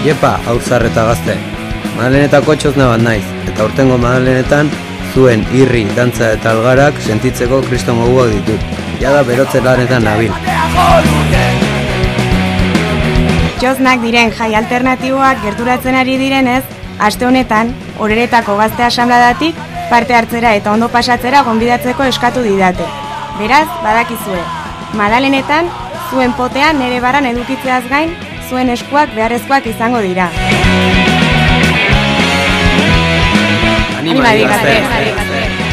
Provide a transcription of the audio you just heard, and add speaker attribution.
Speaker 1: Iepa, auzar eta gazte. Madalenetako txozna bat naiz, eta urtengo madalenetan zuen irri, dantza eta algarak sentitzeko kriston goguak ditut. Jada berotze lanetan nabil.
Speaker 2: Txoznak diren jai alternatiboak gerturatzen ari direnez, aste honetan, horeretako gazte asambladatik parte hartzera eta ondo pasatzera gonbidatzeko eskatu didate. Beraz, badakizue, madalenetan, zuen potean nere baran edukitzeaz gain, zuen eskuak beharrezkoak izango dira.
Speaker 1: Anima, gazte.